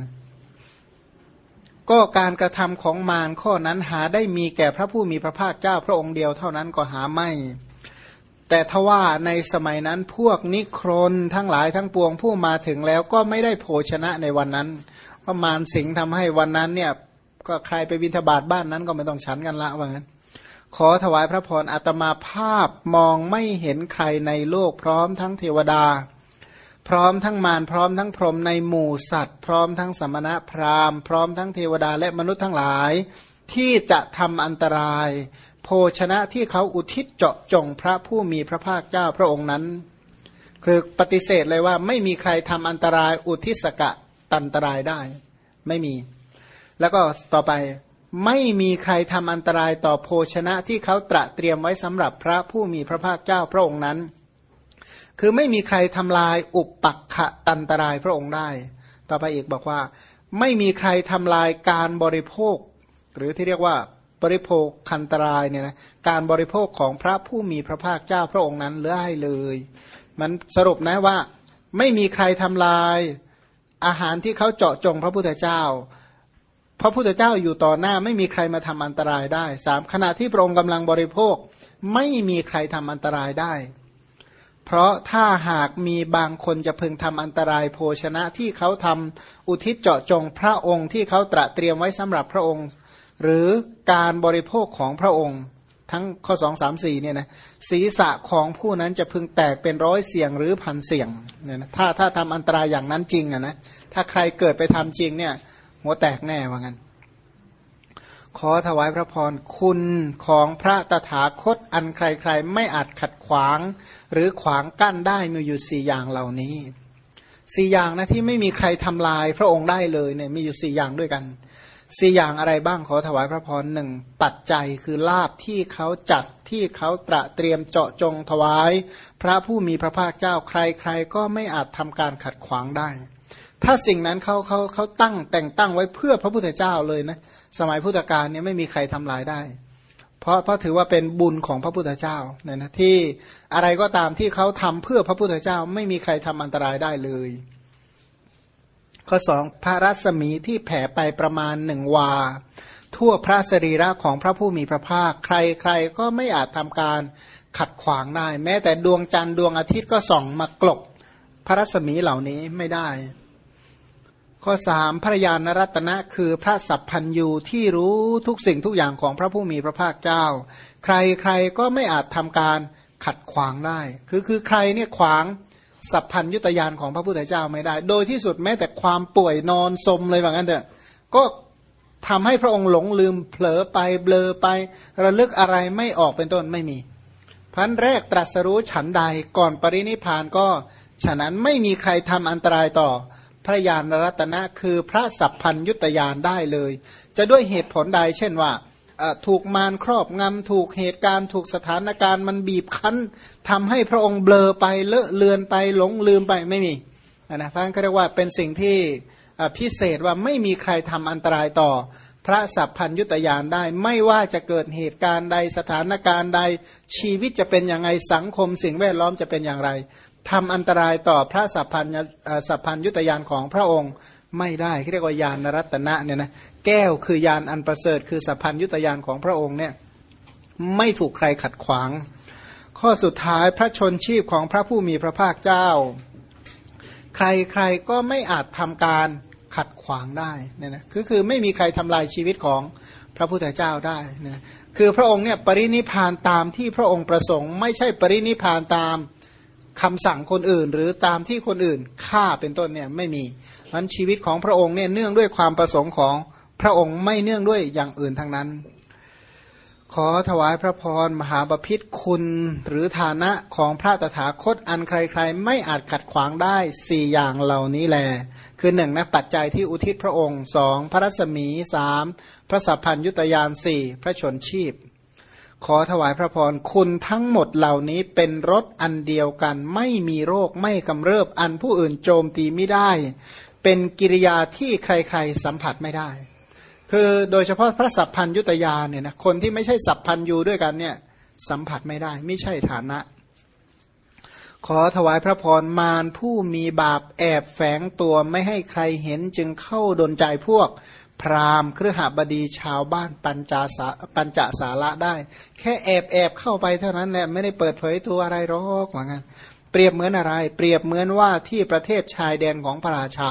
ก็การกระทำของมารข้อนั้นหาได้มีแก่พระผู้มีพระภาคเจ้าพระองค์เดียวเท่านั้นก็หาไม่ แต่ทว่าในสมัยนั้นพวกนิครนทั้งหลายทั้งปวงผู้มาถึงแล้วก็ไม่ได้โภชนะในวันนั้น ประมาณสิงทำให้วันนั้นเนี่ยก็ใครไปบิณฑบาตบ้านนั้นก็ไม่ต้องฉันกันละว่างั้น ขอถวายพระพรอัตมาภาพมองไม่เห็นใครในโลกพร้อมทั้งเทวดา พร้อมทั้งมารพร้อมทั้งพรหมในหมู่สัตว์ พร้อมทั้งสมณะพราหมณ์ พร้อมทั้งเทวดาและมนุษย์ทั้งหลาย ที่จะทำอันตราย โภชนะที่เขาอุทิศเจาะจงพระผู้มีพระภาคเจ้าพระองค์นั้น คือปฏิเสธเลยว่าไม่มีใครทำอันตรายอุทิศกะตันตรายได้ ไม่มี แล้วก็ต่อไปไม่มีใครทำอันตรายต่อโภชนะที่เขาตระเตรียมไว้สำหรับพระผู้มีพระภาคเจ้าพระองค์นั้น คือไม่มีใครทำลายอุปปักขะตันตรายพระองค์ได้ ต่อไปอีกบอกว่า ไม่มีใครทำลายการบริโภค หรือที่เรียกว่า บริโภคคันตรายเนี่ยนะการบริโภคของพระผู้มีพระภาคเจ้าพระองค์นั้นเลือให้เลย มันสรุปนะว่าไม่มีใครทำลายอาหารที่เขาเจาะจงพระพุทธเจ้า พระพุทธเจ้าอยู่ต่อหน้าไม่มีใครมาทำอันตรายได้สามขณะที่พระองค์กำลังบริโภค ไม่มีใครทำอันตรายได้ เพราะถ้าหากมีบางคนจะพึงทำอันตรายโภชนะที่เขาทำอุทิศเจาะจงพระองค์ที่เขาตระเตรียมไว้สำหรับพระองค์ หรือการบริโภคของพระองค์ ทั้งข้อสองสามสี่เนี่ยนะศีรษะของผู้นั้นจะพึงแตกเป็นร้อยเสียงหรือพันเสียงเนี่ยนะถ้าถ้าทำอันตรายอย่างนั้นจริงอะนะถ้าใครเกิดไปทำจริงเนี่ยหัวแตกแน่ว่างั้นขอถวายพระพรคุณของพระตถาคตอันใครๆ ไม่อาจขัดขวาง หรือขวางกั้นได้มีอยู่สี่อย่างเหล่านี้สี่อย่างนะที่ไม่มีใครทำลายพระองค์ได้เลยเนี่ยมีอยู่สี่อย่างด้วยกัน สี่อย่างอะไรบ้างขอถวายพระพรหนึ่งปัจจัยคือลาบที่เขาจัดที่เขาตระเตรียมเจาะจงถวาย พระผู้มีพระภาคเจ้าใครๆ ก็ไม่อาจทำการขัดขวางได้ ถ้าสิ่งนั้นเขาเขาเขาตั้งแต่งตั้งไว้เพื่อพระพุทธเจ้าเลยนะ สมัยพุทธกาลเนี่ยไม่มีใครทำลายได้ เพราะเพราะถือว่าเป็นบุญของพระพุทธเจ้าเนี่ยนะที่อะไรก็ตามที่เขาทำเพื่อพระพุทธเจ้าไม่มีใครทำอันตรายได้เลย ข้อสองพระรัศมีที่แผ่ไปประมาณหนึ่งวา ทั่วพระสรีระของพระผู้มีพระภาค ใครใครก็ไม่อาจทำการขัดขวางได้ แม้แต่ดวงจันทร์ดวงอาทิตย์ก็ส่องมากลบพระรัศมีเหล่านี้ไม่ได้ ข้อสามพระยานรัตนะคือพระสัพพัญยูที่รู้ทุกสิ่งทุกอย่างของพระผู้มีพระภาคเจ้า ใครใครก็ไม่อาจทำการขัดขวางได้ คือคือใครเนี่ยขวาง สัพพัญยุตยานของพระพุทธเจ้าไม่ได้ โดยที่สุดแม้แต่ความป่วยนอนสมเลยว่างั้นเถอะก็ทำให้พระองค์หลงลืมเผลอไปเบลอไประลึกอะไรไม่ออกเป็นต้นไม่มีพันแรกตรัสรู้ฉันใดก่อนปรินิพานก็ ฉะนั้นไม่มีใครทำอันตรายต่อพระยานรัตนะคือพระสัพพัญยุตยานได้เลย จะด้วยเหตุผลใดเช่นว่า ถูกมารครอบงำถูกเหตุการณ์ ถูกสถานการณ์มันบีบคั้นทำให้พระองค์เบลอไปเลอะเลือนไปหลงลืมไปไม่มีนะพระก็เรียกว่าเป็นสิ่งที่พิเศษว่าไม่มีใครทำอันตรายต่อ พระสัพพัญยุตยานได้ ไม่ว่าจะเกิดเหตุการณ์ใดสถานการณ์ใดชีวิตจะเป็นอยังไงสังคม สิ่งแวดล้อมจะเป็นอย่างไรทำอันตรายต่อพระสัพพัญสัพพัญยุตยานของพระองค์ ไม่ได้เรียกว่ายานนรัตนะเนี่ยนะแก้วคือยานอันประเสริฐ คือสัพพัญยุตยานของพระองค์เนี่ยไม่ถูกใครขัดขวาง ข้อสุดท้ายพระชนชีพของพระผู้มีพระภาคเจ้า ใครๆก็ไม่อาจทำการขัดขวางได้เนี่ยนะคือคือไม่มีใครทำลายชีวิตของพระพุทธเจ้าได้นะคือพระองค์เนี่ยปรินิพานตามที่พระองค์ประสงค์ ไม่ใช่ปรินิพานตามคำสั่งคนอื่น หรือตามที่คนอื่นฆ่าเป็นต้นเนี่ยไม่มี มันชีวิตของพระองค์เนี่ยเนื่องด้วยความประสงค์ของพระองค์ไม่เนื่องด้วยอย่างอื่นทั้งนั้น ขอถวายพระพรมหาบพิษคุณหรือฐานะของพระตถาคตอันใครๆ ไม่อาจขัดขวางได้สี่อย่างเหล่านี้แล คือหนึ่งนะปัจจัยที่อุทิศพระองค์สองพระรัศมีสามพระสัพพัญยุตยานสี่พระชนชีพ ขอถวายพระพรคุณทั้งหมดเหล่านี้เป็นรถอันเดียวกัน ไม่มีโรคไม่กำเริบอันผู้อื่นโจมตีไม่ได้ เป็นกิริยาที่ใครๆสัมผัสไม่ได้ คือโดยเฉพาะพระสัพพัญยุตยานเนี่ยนะคนที่ไม่ใช่สัพพัญยูด้วยกันเนี่ยสัมผัสไม่ได้ ไม่ใช่ฐานะ ขอถวายพระพรมารผู้มีบาปแอบแฝงตัวไม่ให้ใครเห็นจึงเข้าดนใจพวกพราหมณ์เครือหบดีชาวบ้านปัญจาสาปัญจสาระได้ แค่แอบแอบเข้าไปเท่านั้นแหละไม่ได้เปิดเผยตัวอะไรหรอกเหมือนกันเปรียบเหมือนอะไร เปรียบเหมือนว่าที่ประเทศชายแดนของพระราชา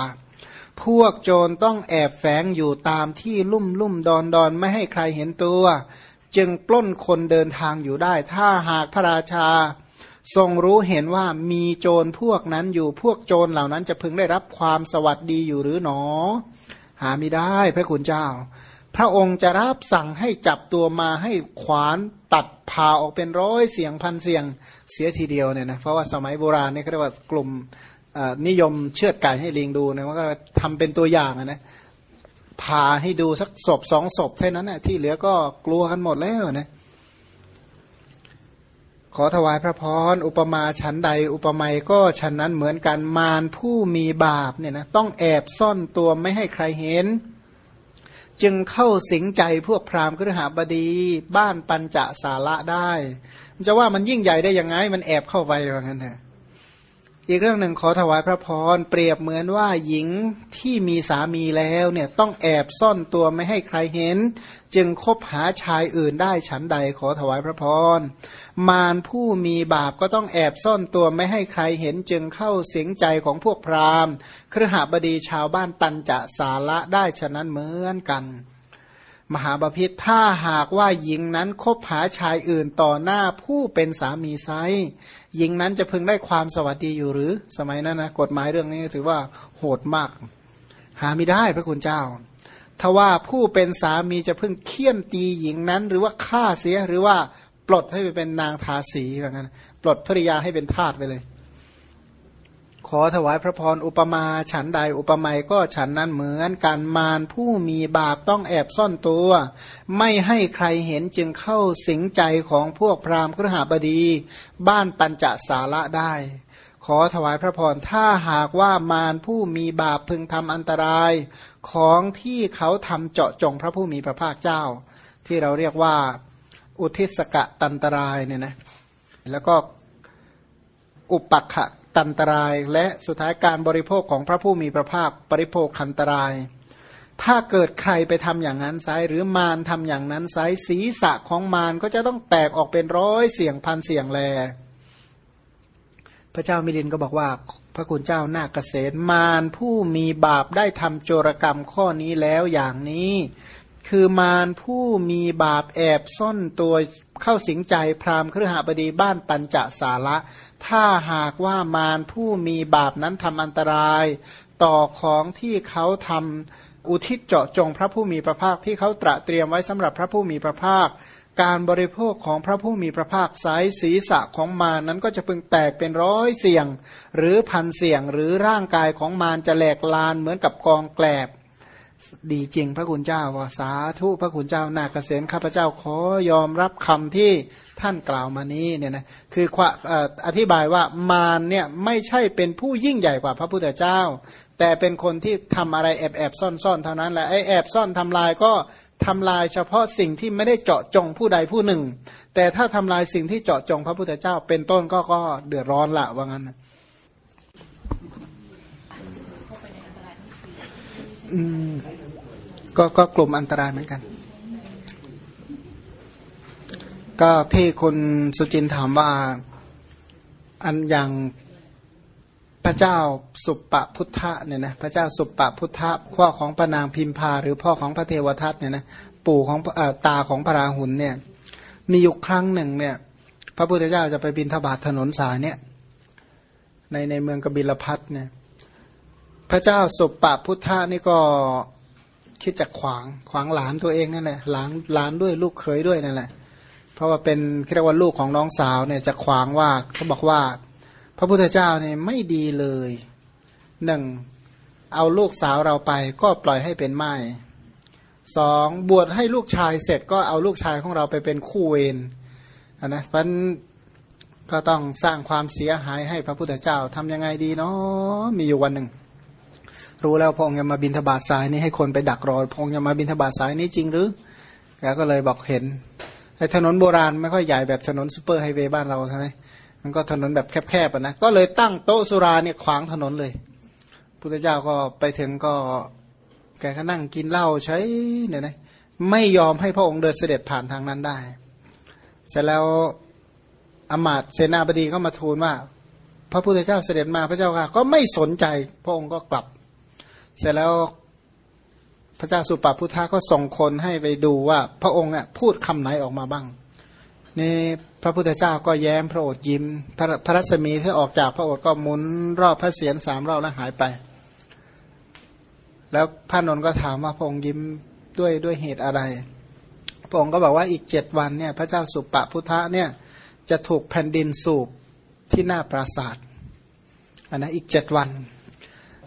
พวกโจรต้องแอบแฝงอยู่ตามที่ลุ่มลุ่มดอนดอนไม่ให้ใครเห็นตัว จึงปล้นคนเดินทางอยู่ได้ ถ้าหากพระราชา ทรงรู้เห็นว่ามีโจรพวกนั้นอยู่พวกโจรเหล่านั้นจะพึงได้รับความสวัสดีอยู่หรือหนอ หาไม่ได้พระคุณเจ้า พระองค์จะรับสั่งให้จับตัวมาให้ขวานตัดผ่าออกเป็นร้อยเสียงพันเสียงเสียทีเดียวเนี่ยนะเพราะว่าสมัยโบราณเนี่ยเขาเรียกว่ากลุ่ม นิยมเชือดไก่ให้ลิงดูนี่ยว่าก็ทำเป็นตัวอย่างนะผ่าให้ดูสักศพสองศพเท่านั้นนะที่เหลือก็กลัวกันหมดแล้วนะขอถวายพระพรอุปมาชั้นใด อุปไมยก็ฉันนั้นเหมือนกันมารผู้มีบาปเนี่ยนะต้องแอบซ่อนตัวไม่ให้ใครเห็น จึงเข้าสิงใจพวกพราหมณ์ครหาบดีบ้านปัญจสาระได้จะว่ามันยิ่งใหญ่ได้ยังไง มันแอบเข้าไปว่างั้นเถอะ อีกเรื่องหนึ่งขอถวายพระพรเปรียบเหมือนว่าหญิงที่มีสามีแล้วเนี่ยต้องแอบซ่อนตัวไม่ให้ใครเห็น จึงคบหาชายอื่นได้ฉันใดขอถวายพระพรมารผู้มีบาปก็ต้องแอบซ่อนตัวไม่ให้ใครเห็น จึงเข้าเสียงใจของพวกพราหมณ์ครหบดีชาวบ้านปัญจสาระได้ฉะนั้นเหมือนกัน มหาบาพิษถ้าหากว่าหญิงนั้นคบหาชายอื่นต่อหน้าผู้เป็นสามีไซหญิงนั้นจะพึงได้ความสวัสดีอยู่หรือ สมัยนั้นนะกฎหมายเรื่องนี้ถือว่าโหดมาก หาไม่ได้พระคุณเจ้าถ้าว่าผู้เป็นสามีจะพึงเคี่ยนตีหญิงนั้น หรือว่าฆ่าเสียหรือว่าปลดให้ไปเป็นนางทาสีแบบนั้นปลดภริยาให้เป็นทาสไปเลย ขอถวายพระพรอุปมาฉันใดอุปไมยก็ฉันนั้นเหมือนการมารผู้มีบาปต้องแอบซ่อนตัว ไม่ให้ใครเห็นจึงเข้าสิงใจของพวกพราหมณ์ครหบดี บ้านปัญจสาระได้ ขอถวายพระพรถ้าหากว่ามารผู้มีบาปพึงทำอันตราย ของที่เขาทำเจาะจงพระผู้มีพระภาคเจ้า ที่เราเรียกว่าอุทิศกะตันตรายเนี่ยนะแล้วก็อุปักขะ ตันตราย และสุดท้ายการบริโภคของพระผู้มีพระภาคบริโภคคันตราย ถ้าเกิดใครไปทำอย่างนั้นไซหรือมารทำอย่างนั้นไซศีรษะของมารก็จะต้องแตกออกเป็นร้อยเสียงพันเสียงแล พระเจ้ามิลินก็บอกว่า พระคุณเจ้านาเกษตรมารผู้มีบาปได้ทำโจรกรรมข้อนี้แล้วอย่างนี้ คือมารผู้มีบาปแอบซ่อนตัวเข้าสิงใจพราหมณ์ครหบดีบ้านปัญจสาระ ถ้าหากว่ามารผู้มีบาปนั้นทำอันตราย ต่อของที่เขาทำอุทิศเจาะจงพระผู้มีพระภาคที่เขาตระเตรียมไว้สำหรับพระผู้มีพระภาค การบริโภคของพระผู้มีพระภาคสายศีรษะของมารนั้นก็จะพึงแตกเป็นร้อยเสียง หรือพันเสียงหรือร่างกายของมารจะแหลกลานเหมือนกับกองแกลบ ดีจริงพระคุณเจ้าว่าสาธุพระคุณเจ้านาเกษตรข้าพเจ้าขอยอมรับคำที่ท่านกล่าวมานี้เนี่ยนะคืออธิบายว่ามารเนี่ยไม่ใช่เป็นผู้ยิ่งใหญ่กว่าพระพุทธเจ้า แต่เป็นคนที่ทำอะไรแอบแอบซ่อนซ่อนเท่านั้นแหละไอ้แอบซ่อนทำลายก็ทำลายเฉพาะสิ่งที่ไม่ได้เจาะจงผู้ใดผู้หนึ่ง แต่ถ้าทำลายสิ่งที่เจาะจงพระพุทธเจ้า เป็นต้นก็ก็เดือดร้อนละว่างั้น อืมก็ก็กลุ่มอันตรายเหมือนกัน ก็ที่คุณสุจินถามว่าอันอย่างพระเจ้าสุปปพุทธะเนี่ยนะพระเจ้าสุปปพุทธะพ่อของพระนางพิมพา หรือพ่อของพระเทวทัตเนี่ยนะปู่ของอตาของพระราหุลเนี่ย มีอยู่ครั้งหนึ่งเนี่ย พระพุทธเจ้าจะไปบินทบาทถนนสายเนี่ย ในในเมืองกบิลพัทเนี่ย พระเจ้าสุปปพุทธะนี่ก็คิดจะขวางขวางหลานตัวเองนั่นแหละหลานหลานด้วยลูกเขยด้วยนั่นแหละ เพราะว่าเป็นเรียกว่าลูกของน้องสาวเนี่ยจะขวางว่าเขาบอกว่า พระพุทธเจ้าเนี่ยไม่ดีเลยหนึ่งเอาลูกสาวเราไปก็ปล่อยให้เป็นไม้สองบวชให้ลูกชายเสร็จก็เอาลูกชายของเราไปเป็นคู่เวรนนะเพราะก็ต้องสร้างความเสียหายให้พระพุทธเจ้าทำยังไงดีเนาะมีอยู่วันหนึ่ง รู้แล้วพงจะมาบิณฑบาตสายนี้ให้คนไปดักรอพงจะมาบิณฑบาตสายนี้จริงหรือแกก็เลยบอกเห็นไอ้ถนนโบราณไม่ค่อยใหญ่แบบถนนซูเปอร์ไฮเวย์บ้านเราใช่ไหมมันก็ถนนแบบแคบๆนะก็เลยตั้งโต๊ะสุราเนี่ยขวางถนนเลยพุทธเจ้าก็ไปถึงก็แกก็นั่งกินเหล้าใช้เนี่ยนะไม่ยอมให้พระองค์เดินเสด็จผ่านทางนั้นได้ เสร็จแล้วอมาตเสนาบดีก็มาทูลว่า พระพุทธเจ้าเสด็จมาพระเจ้าค่ะก็ไม่สนใจ พระองค์ก็กลับ เสร็จแล้วพระเจ้าสุปาพุทธะก็ส่งคนให้ไปดูว่า พระองค์เนี่ยพูดคำไหนออกมาบ้างนี่พระพุทธเจ้าก็แย้มพระโอษฐ์ยิ้ม พระรัศมีที่ออกจากพระโอษฐ์ก็หมุนรอบพระเศียรสามรอบแล้วหายไป แล้วพระนนท์ก็ถามว่าพระองค์ยิ้มด้วยด้วยเหตุอะไร พระองค์ก็บอกว่าอีกเจ็ดวันเนี่ย พระเจ้าสุปาพุทธะเนี่ยจะถูกแผ่นดินสูบที่หน้าปราศาสตร์อันนะอีกเจ็ดวัน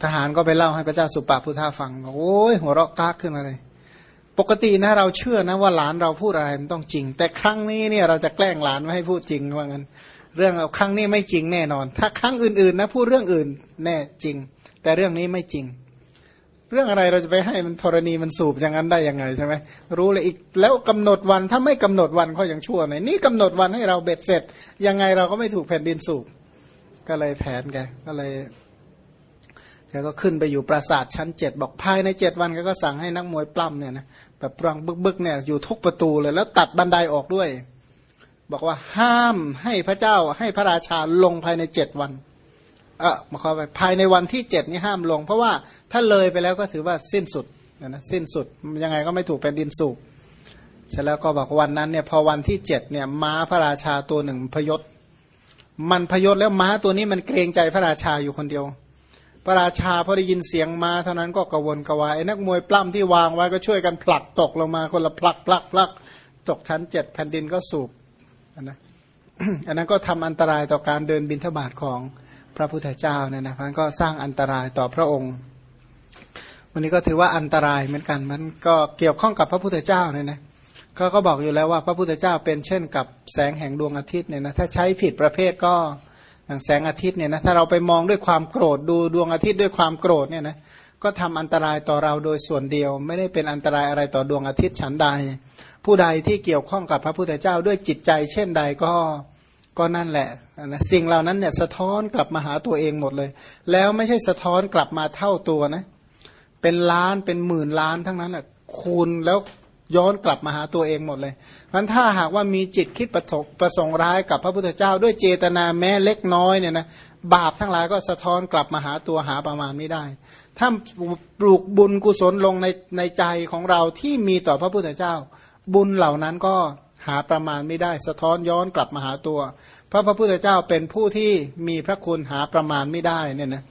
ทหารก็ไปเล่าให้พระเจ้าสุปาพุทธาฟังโอ้ยหัวเราะกากขึ้นมาเลย ปกตินะเราเชื่อนะว่าหลานเราพูดอะไรมันต้องจริง แต่ครั้งนี้เนี่ยเราจะแกล้งหลานไม่ให้พูดจริงว่างั้น เรื่องครั้งนี้ไม่จริงแน่นอน ถ้าครั้งอื่นๆนะพูดเรื่องอื่นแน่จริง แต่เรื่องนี้ไม่จริง เรื่องอะไรเราจะไปให้มันธรณีมันสูบอย่างนั้นได้ยังไงใช่ไหมรู้เลยอีกแล้วกำหนดวันถ้าไม่กำหนดวันก็ยังชั่วหน่อยนี่กำหนดวันให้เราเบ็ดเสร็จ ยังไงเราก็ไม่ถูกแผ่นดินสูบก็เลยแผนแกก็เลย แกก็ขึ้นไปอยู่ปราสาทชั้นเจ็ดบอกภายในเจ็ดวันแกก็สั่งให้นักมวยปล้ำเนี่ยนะแบบปรังบึกๆเนี่ยอยู่ทุกประตูเลยแล้วตัดบันไดออกด้วย บอกว่าห้ามให้พระเจ้าให้พระราชาลงภายในเจ็ดวันเออมาขอไปภายในวันที่เจ็ดนี้ห้ามลง เพราะว่าถ้าเลยไปแล้วก็ถือว่าสิ้นสุดนะสิ้นสุดยังไงก็ไม่ถูกแผ่นดินสูบเสร็จแล้วก็บอกวันนั้นเนี่ยพอวันที่เจ็ดเนี่ยม้าพระราชาตัวหนึ่งพยศ มันพยศแล้วม้าตัวนี้มันเกรงใจพระราชาอยู่คนเดียว พระราชาพอได้ยินเสียงมาเท่านั้นก็กระวนกระวายนักมวยปล้ำที่วางไว้ก็ช่วยกันผลักตกลงมาคนละผลักผลักผลักตกทันเจ็ดแผ่นดินก็สูบนะอันนั้นก็ทำอันตรายต่อการเดินบินทบาทของพระพุทธเจ้าเนี่ยนะมันก็สร้างอันตรายต่อพระองค์ วันนี้ก็ถือว่าอันตรายเหมือนกันมันก็เกี่ยวข้องกับพระพุทธเจ้าเนี่ยนะเขาก็บอกอยู่แล้วว่าพระพุทธเจ้าเป็นเช่นกับแสงแห่งดวงอาทิตย์เนี่ยนะถ้าใช้ผิดประเภทก็ อย่างแสงอาทิตย์เนี่ยนะถ้าเราไปมองด้วยความโกรธดูดวงอาทิตย์ด้วยความโกรธเนี่ยนะก็ทำอันตรายต่อเราโดยส่วนเดียว ไม่ได้เป็นอันตรายอะไรต่อดวงอาทิตย์ฉันใด ผู้ใดที่เกี่ยวข้องกับพระพุทธเจ้าด้วยจิตใจ เช่นใดก็ก็นั่นแหละนะสิ่งเหล่านั้นเนี่ยสะท้อนกลับมาหาตัวเองหมดเลย แล้วไม่ใช่สะท้อนกลับมาเท่าตัวนะเป็นล้านเป็นหมื่นล้านทั้งนั้นแหละคูณแล้ว ย้อนกลับมาหาตัวเองหมดเลยเพราะถ้าหากว่ามีจิตคิดประสงประสงค์ร้ายกับพระพุทธเจ้า ด้วยเจตนาแม้เล็กน้อยเนี่ยนะบาปทั้งหลายก็สะท้อนกลับมาหาตัวหาประมาณไม่ได้ ถ้าปลูกบุญกุศลลงในในใจของเราที่มีต่อพระพุทธเจ้า บุญเหล่านั้นก็หาประมาณไม่ได้ สะท้อนย้อนกลับมาหาตัว เพราะพระพุทธเจ้าเป็นผู้ที่มีพระคุณหาประมาณไม่ได้เนี่ยนะ